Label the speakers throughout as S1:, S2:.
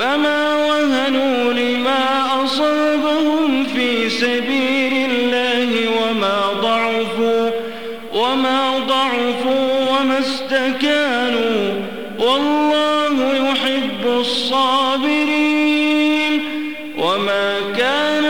S1: فما وهنوا لما أصابهم في سبيل الله وما ضعفوا وما ضعفوا وما استكانوا والله يحب الصابرين وما كان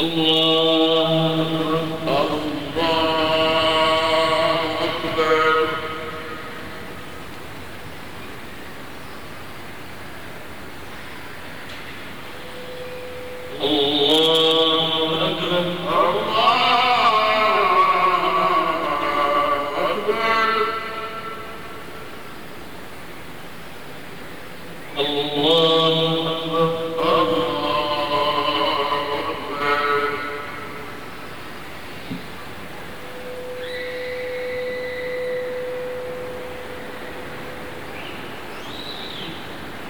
S1: الله
S2: أكبر.
S1: الله أكبر.